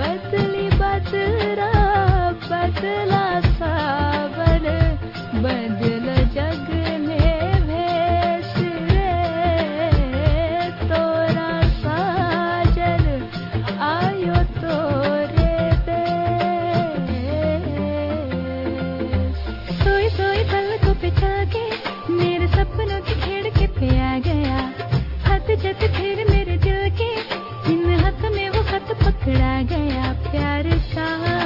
बदली बदरा बदला सावन, बदल जग में भेष रे। तोरा साजन, आयो तोरे दे सोई सोई, पल को पिछा के, मेरे सपनों की खेड़ के पिया गया। हत जत फिर मेरे बिखरा गया प्यार का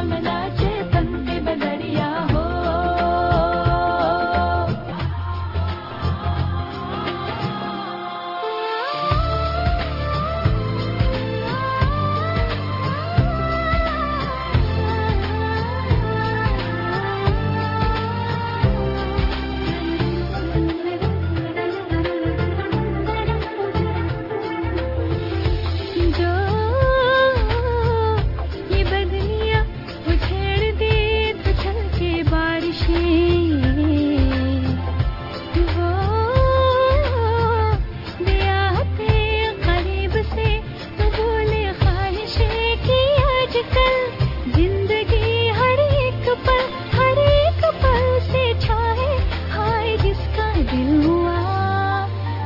Ramana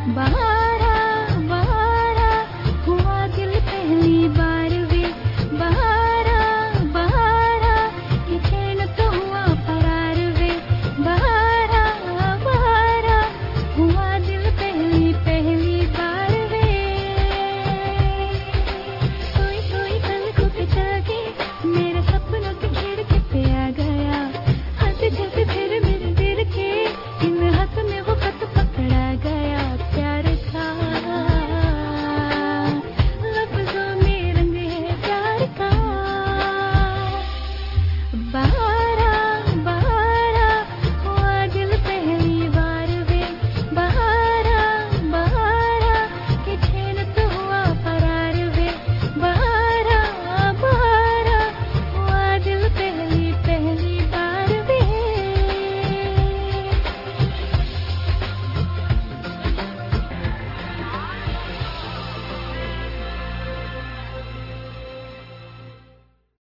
Bye.